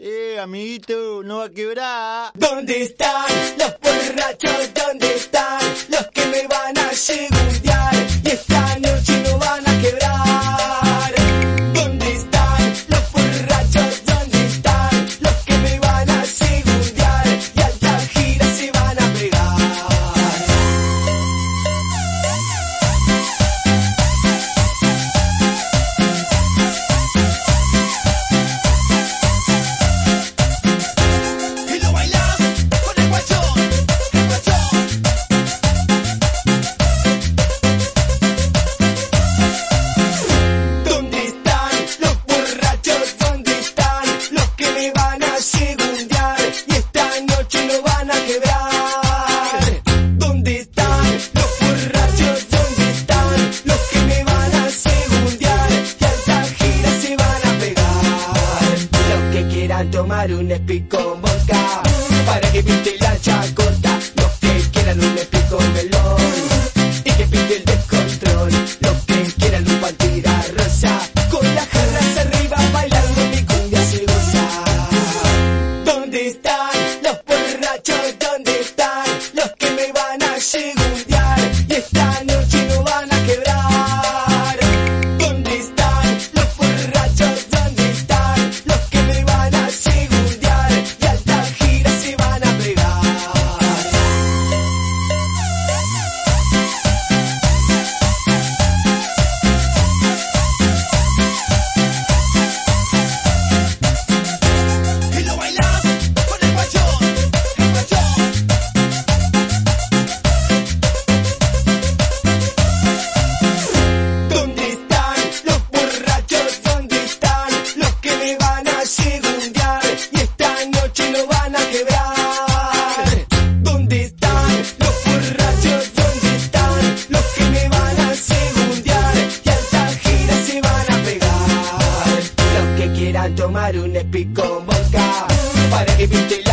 Eh, amiguito, no va a quebrar. ¿Dónde están los borrachos? tomar un speak con vodka para que la tomar un epico moca para que